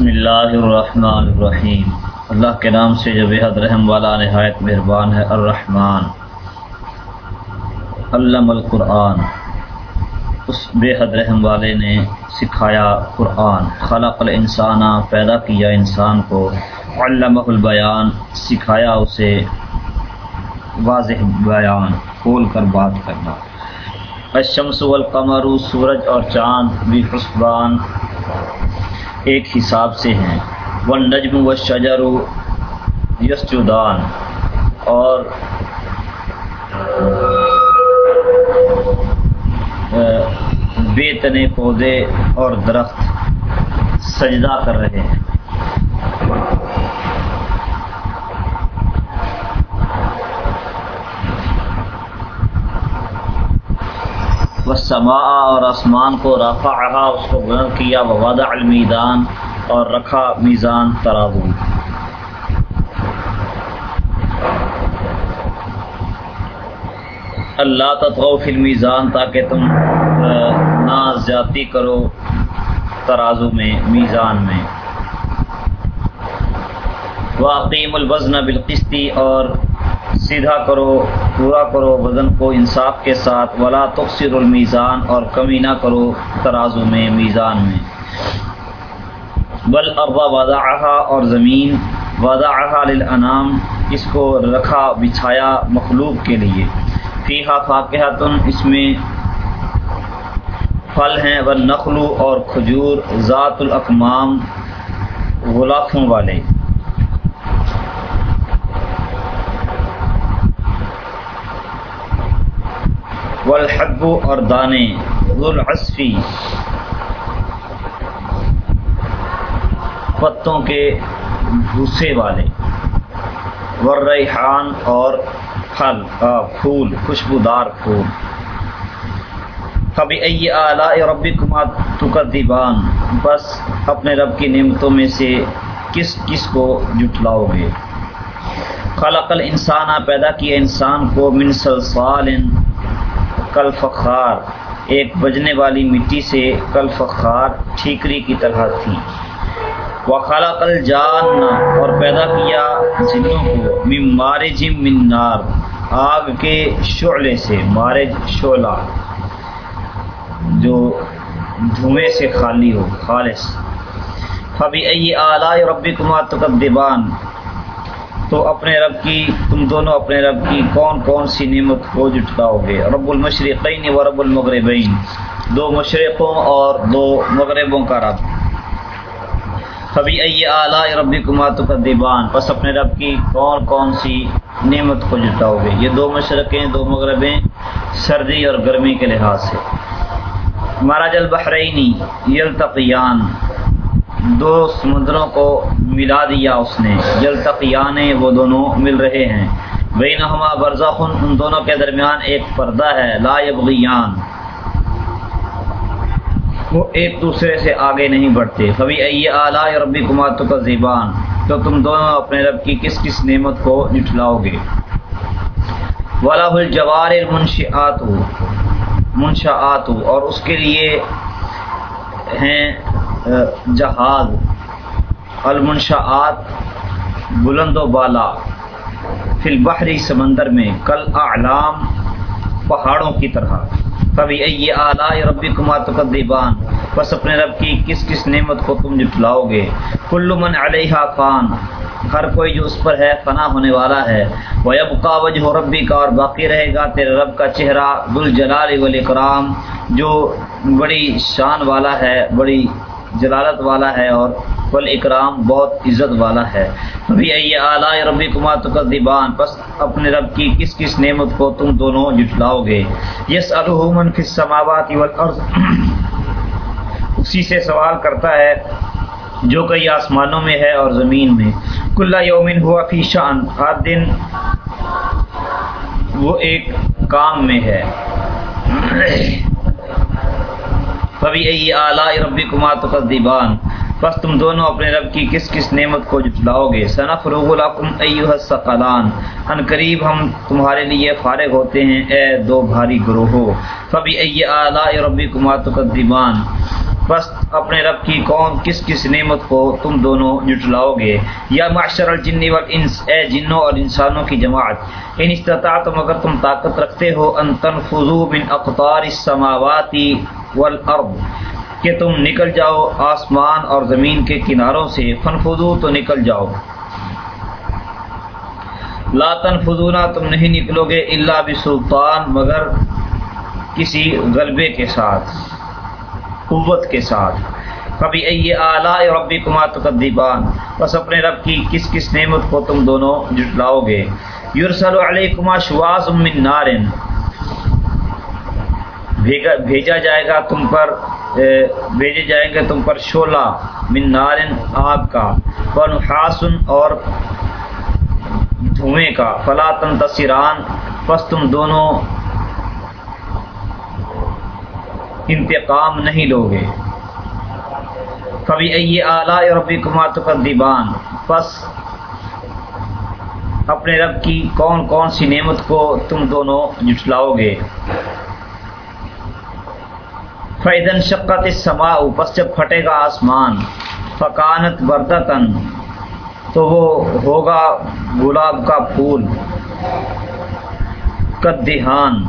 بسم اللہ الرحمن الرحیم۔ اللہ کے نام سے جو بےحد رحم والا نہایت مہربان ہے، الرحمن۔ علم القرآن۔ اس بے حد رحم والے نے سکھایا قرآن۔ خلق الانسان، پیدا کیا انسان کو۔ علمہ البیان، سکھایا اسے واضح بیان، کھول کر بات کرنا۔ الشمس والقمر، سورج اور چاند، بھی حسبان۔ ایک حساب سے ہیں۔ والنجم والشجر یسجدان اور بے تنے پودے اور درخت سجدہ کر رہے ہیں۔ سما اور آسمان کو رفع اس کو بلند کیا وواد المیدان اور رکھا میزان ترازو اللہ تطغو فی المیزان تاکہ تم نہ زیادتی کرو ترازو میں، میزان میں۔ واقیم الوزن بالقسطی اور سیدھا کرو پورا کرو وزن کو انصاف کے ساتھ، ولا تقصر المیزان اور کمی نہ کرو ترازو میں، میزان میں۔ بل اربا وضع اور زمین وضع للانام، اس کو رکھا، بچھایا مخلوق کے لیے۔ فیحا فاقحتن اس میں پھل ہیں و نخلو اور کھجور، ذات الاقمام غلافوں والے۔ والحب اور دانے ذوالعصفی پتوں کے بھوسے والے۔ ورریحان اور پھل پھول، خوشبودار پھول۔ کبھی ائی اعلیٰ ربی کمات تکدیبان بس اپنے رب کی نعمتوں میں سے کس کس کو جٹلاؤ گے؟ خلق الانسان، پیدا کیا انسان کو من سلسال کل فخار ایک بجنے والی مٹی سے کل فخار ٹھیکری کی طرح تھی۔ وہ خالہ کل جان اور پیدا کیا جنوں کو۔ مارے جم منار آگ کے شعلے سے۔ مارے شعلہ، جو دھوئیں سے خالی ہو، خالص۔ فبی ائی اعلیٰ ربی کمار تقدبان تو اپنے رب کی، تم دونوں اپنے رب کی کون کون سی نعمت کو جٹلاؤ گے؟ رب المشرقین و رب المغربین۔ دو مشرقوں اور دو مغربوں کا رب۔ کبھی ائی اعلیٰ ربی کماتوں کا دیبان بس اپنے رب کی کون کون سی نعمت کو جٹاؤ گے؟ یہ دو مشرقیں، دو مغربیں سردی اور گرمی کے لحاظ سے۔ مہاراج البحرینی یلتقیان۔ دو سمندروں کو ملا دیا اس نے۔ جل تک وہ دونوں مل رہے ہیں۔ بینہما برزخن، ان دونوں کے درمیان ایک پردہ ہے، لا یبغیان۔ وہ ایک دوسرے سے آگے نہیں بڑھتے۔ کبھی ائی اعلیٰ ربی کماتوں کا زیبان تو تم دونوں اپنے رب کی کس کس نعمت کو جٹلاؤ گے؟ ولا الجوار منشآت منشآت۔ اور اس کے لیے ہیں جہاز، المنشآت، بلند و بالا، فی البحری سمندر میں، کل اعلام پہاڑوں کی طرح۔ کبھی ائی اعلیٰ ربی کمات دیبان بس اپنے رب کی کس کس نعمت کو تم جٹلاؤ گے؟ کل من علیہ خان۔ ہر کوئی جو اس پر ہے، فنا ہونے والا ہے۔ وہ اب کا وجہ ربی کا اور باقی رہے گا تیرے رب کا چہرہ گل جلال والاکرام۔ جو بڑی شان والا ہے، بڑی جلالت والا ہے اور کل اکرام بہت عزت والا ہے۔ ابھی اعلیٰ ربی کمار تو دیبان بس اپنے رب کی کس کس نعمت کو تم دونوں جٹلاؤ گے؟ یس الحمن فی سماوات اسی سے سوال کرتا ہے، جو کئی آسمانوں میں ہے اور زمین میں۔ کلّا یومن ہوا فی شان ہر دن وہ ایک کام میں ہے۔ کبھی ائی اعلیٰ ربی کمار تقدیبان بس تم دونوں اپنے رب کی کس کس نعمت کو جتلاؤ گے؟ صنف رغ القم ایوہ الثقلان۔ ان قریب ہم تمہارے لیے فارغ ہوتے ہیں، اے دو بھاری گروہو کبھی ائی اعلیٰ ربی کمار تقدیبان بس اپنے رب کی کون کس کس نعمت کو تم دونوں جٹلاؤ گے؟ یا معشر الجن والانس، اے جنوں اور انسانوں کی جماعت، ان استطاعتم اگر تم طاقت رکھتے ہو، ان تنفذوا من اقطار السماوات والارض، کہ تم نکل جاؤ آسمان اور زمین کے کناروں سے فنفذو تو نکل جاؤ۔ لا تنفذونا تم نہیں نکلو گے اللہ بسلطان، مگر کسی غلبے کے ساتھ، قوت کے ساتھ۔ کبھی اے اعلیٰ ربی کما تقدیبان بس اپنے رب کی کس کس نعمت کو تم دونوں جٹلاؤ گے۔ یورسل علیہ کما شواز من نارن بھیجا جائے گا تم پر بھیجے جائیں گے تم پر شولہ من نارن آگ کا فنحاسن اور دھوئیں کا۔ فلا تن تصران پس تم دونوں انتقام نہیں لو گے کبھی اے اعلیٰ ربی کمات کا دیبان پس اپنے رب کی کون کون سی نعمت کو تم دونوں جٹلاؤ گے؟ فیدن شقت سما پس جب پھٹے گا آسمان فکانت بردتن تو وہ ہوگا گلاب کا پھول کدیحان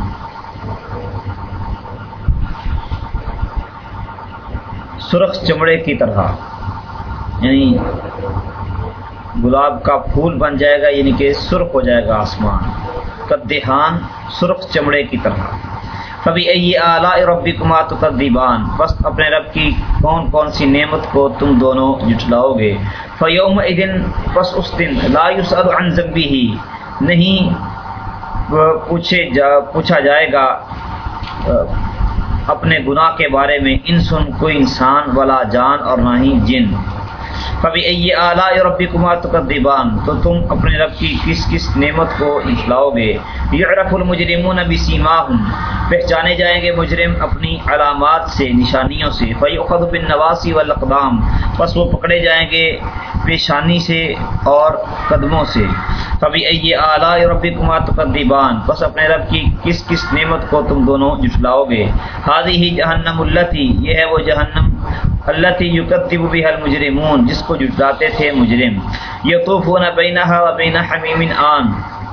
سرخ چمڑے کی طرح یعنی گلاب کا پھول بن جائے گا یعنی کہ سرخ ہو جائے گا آسمان۔ کدیحان سرخ چمڑے کی طرح۔ کبھی اے اعلیٰ ربی کمات کا دیبان بس اپنے رب کی کون کون سی نعمت کو تم دونوں جٹلاؤ گے۔ فیوم دن بس اس دن، لا یسأل عن ذنبی ہی نہیں پوچھے جا، پوچھا جائے گا اپنے گناہ کے بارے میں۔ انسن کوئی انسان والا جان اور نہ ہی جن۔ کبھی اے اعلیٰ ربی کمات کا دیبان تو تم اپنے رب کی کس کس نعمت کو اجلاؤ گے؟ یعرف المجرمون بسیماہم، پہچانے جائیں گے مجرم اپنی علامات سے، نشانیوں سے، فیؤخذ بالنواسی والاقدام، پس وہ پکڑے جائیں گے پیشانی سے اور قدموں سے۔ کبھی اے اعلیٰ ربی کمات کا دیبان پس اپنے رب کی کس کس نعمت کو تم دونوں جٹلاؤ گے؟ حاضی ہی جہنم اللہ یہ ہے وہ جہنم اللہ تی یکتب بھی المجرمون، جس کو جٹلاتے تھے مجرم۔ یطوفون بینہا و بین حمیم آن۔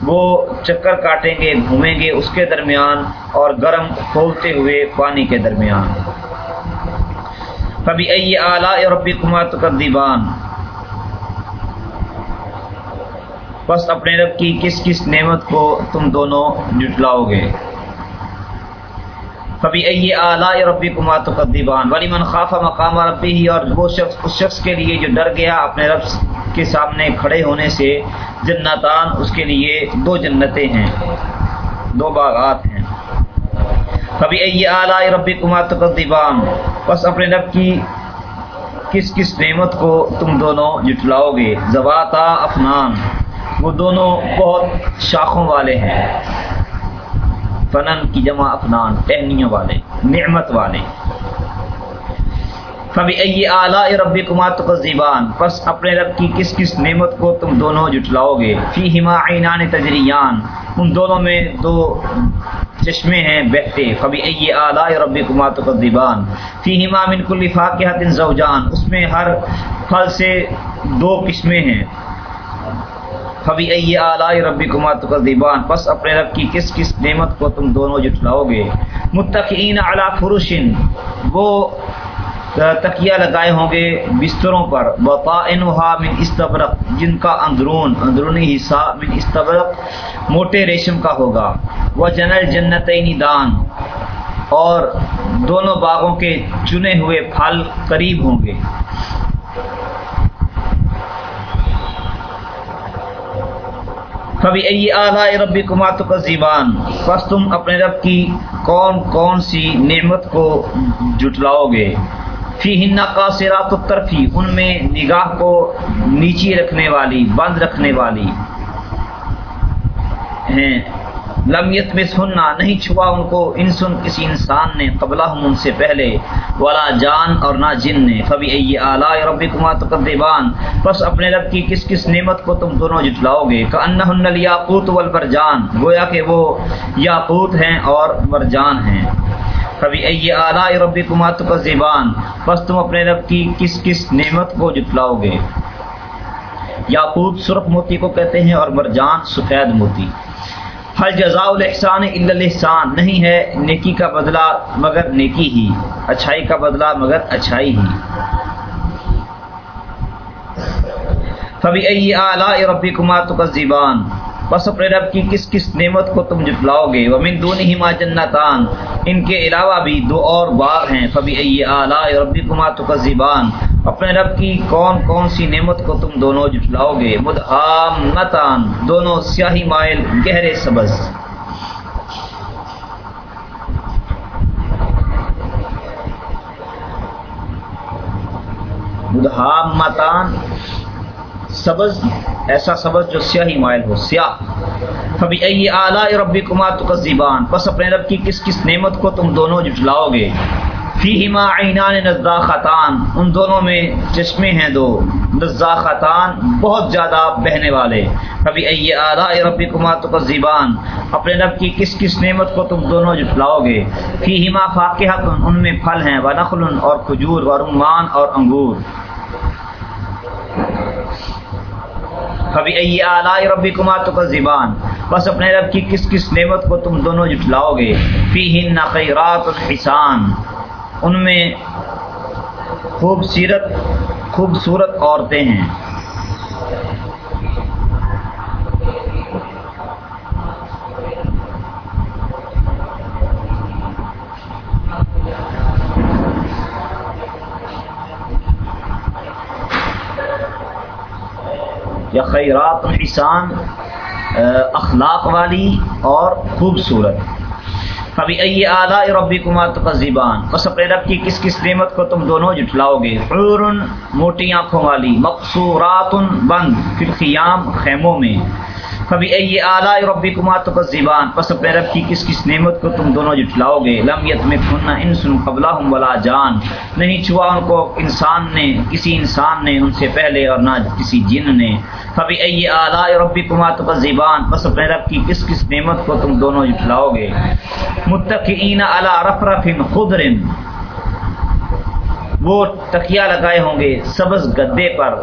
وہ چکر کاٹیں گے، گھومیں گے اس کے درمیان اور گرم کھولتے ہوئے پانی کے درمیان۔ کبھی ائی اعلیٰ ربی کما تقدیبان بس اپنے رب کی کس کس نعمت کو تم دونوں جٹلاؤ گے؟ کبھی اے اعلیٰ ربی کما تو قدیبان ولی من خاف مقام ربی ہی اور وہ شخص اس شخص کے لیے جو ڈر گیا اپنے رب کے سامنے کھڑے ہونے سے جنتان اس کے لیے دو جنتیں ہیں، دو باغات ہیں۔ کبھی اے اعلیٰ ربی کما تو قدیبان بس اپنے رب کی کس کس نعمت کو تم دونوں جٹلاؤ گے؟ زباتا افنان وہ دونوں بہت شاخوں والے ہیں۔ فنن کی جمع افنان ٹہنیوں والے، نعمت والے۔ کبھی اے اعلیٰ ربی کمات کا زیبان بس اپنے رب کی کس کس نعمت کو تم دونوں جٹلاؤ گے؟ فی ہما عینان تجریان۔ ان دونوں میں دو چشمے ہیں بہتے۔ کبھی اے اعلیٰ ربی کمات کا زیبان فی ہما من کل فاقحت زوجان۔ اس میں ہر پھل سے دو قسمیں ہیں۔ کبھی اے اعلیٰ ربی کمات کا دیبان بس اپنے رب کی کس کس نعمت کو تم دونوں جٹلاؤ گے؟ متقین اعلیٰ فروشن وہ تکیہ لگائے ہوں گے بستروں پر وطائن من استبرق، جن کا اندرون، اندرونی حصہ من استبرق، موٹے ریشم کا ہوگا۔ وہ جنل جنت دان، اور دونوں باغوں کے چنے ہوئے پھل قریب ہوں گے۔ کبھی اے اعلیٰ ربی کمات کا زیبان بس تم اپنے رب کی کون کون سی نعمت کو جٹلاؤ گے۔ فی ہن کا سرات الطرفی ان میں نگاہ کو نیچی رکھنے والی، بند رکھنے والی۔ ہیں۔ لمیت میں سننا نہیں چھوا ان کو۔ ان سن کسی انسان نے قبلہ ہم ان سے پہلے۔ والا جان اور نہ جن نے۔ کبھی اے اعلیٰ ربی کما تقدیبان بس اپنے رب کی کس کس نعمت کو تم دونوں جٹلاؤ گے؟ کہ انہن یاقوت والبرجان۔ گویا کہ وہ یاقوت ہیں اور مرجان ہیں۔ کبھی ائی اعلیٰ ربی کمات کا زیبان حل جزاء الحسان الحسان نہیں ہے نیکی کا بدلہ مگر نیکی ہی، اچھائی کا بدلہ مگر اچھائی ہی۔ فبی ائی اعلیٰ ربی کمات کا زیبان بس اپنے رب کی کس کس نعمت کو تم جتلاؤ گے؟ ومن دون ہی جنتان۔ ان کے علاوہ بھی دو اور باغ ہیں۔ فبی ائی اعلیٰ ربی کمات کا زیبان اپنے رب کی کون کون سی نعمت کو تم دونوں جٹلاؤ گے؟ مدعامتان دونوں سیاہی مائل گہرے سبز۔ مدعامتان سبز، ایسا سبز جو سیاہی مائل ہو، سیاہ۔ کبھی ائی اعلیٰ ربی کمات کا زیبان بس اپنے رب کی کس کس نعمت کو تم دونوں جٹلاؤ گے؟ فیہما عینان نزاختان، ان دونوں میں چشمے ہیں دو، نزاختان بہت زیادہ بہنے والے۔ کبھی ائی اعلیٰ ربی کمات زیبان اپنے رب کی کس کس نعمت کو تم دونوں جٹلاؤ گے؟ فیہما فاقہ ان میں پھل ہیں، ونخل اور کھجور و رمان اور انگور۔ کبھی ائی اعلیٰ ربی کمات کا زبان بس اپنے رب کی کس کس نعمت کو تم دونوں جٹلاؤ گے؟ فی ہن خیرات الحسان۔ ان میں خوبصورت خوبصورت عورتیں ہیں۔ یا خیرات الحسان اخلاق والی اور خوبصورت۔ کبھی ائی اعلیٰ ربی کمات کا زیبان بس اپنے رب کی کس کس نعمت کو تم دونوں جٹلاؤ گے؟ حور موٹی آنکھوں والی مقصورات بند پھر قیام خیموں میں۔ کبھی ائی اعلیٰ ربی کمات کا زیبان بس اپنے رب کی کس کس نعمت کو تم دونوں جٹلاؤ گے؟ لمیت میں کھننا انسن قبلہ ولا جان۔ نہیں چھوا ان کو انسان نے، کسی انسان نے ان سے پہلے اور نہ کسی جن نے۔ کبھی ائی اعلیٰ ربی کمات کا زیبان بس اپنے رب کی کس کس نعمت کو تم دونوں جٹلاؤ گے؟ متقین علی رفرف خضر۔ وہ تکیا لگائے ہوں گے سبز گدے پر۔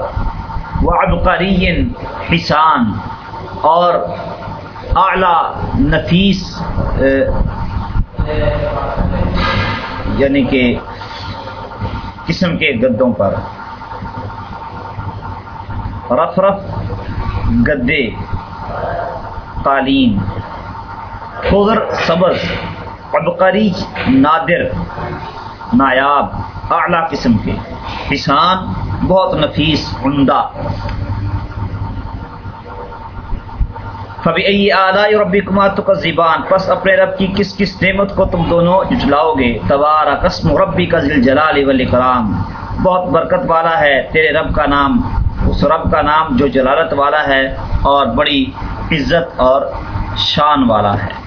وہ ابقری حسان۔ اور اعلی نفیس یعنی کہ قسم کے گدوں پر۔ رف رف گدے، قالین۔ خضر سبز، ابقری، نادر، نایاب، اعلیٰ قسم کے۔ کسان بہت نفیس، عمدہ۔ کبھی ائی اعلیٰ ربی کمار تو زبان پس اپنے رب کی کس کس نعمت کو تم دونوں جٹلاؤ گے؟ تبارہ قسم ربی کا ذل جلال والاکرام. بہت برکت والا ہے تیرے رب کا نام، اس رب کا نام جو جلالت والا ہے اور بڑی عزت اور شان والا ہے۔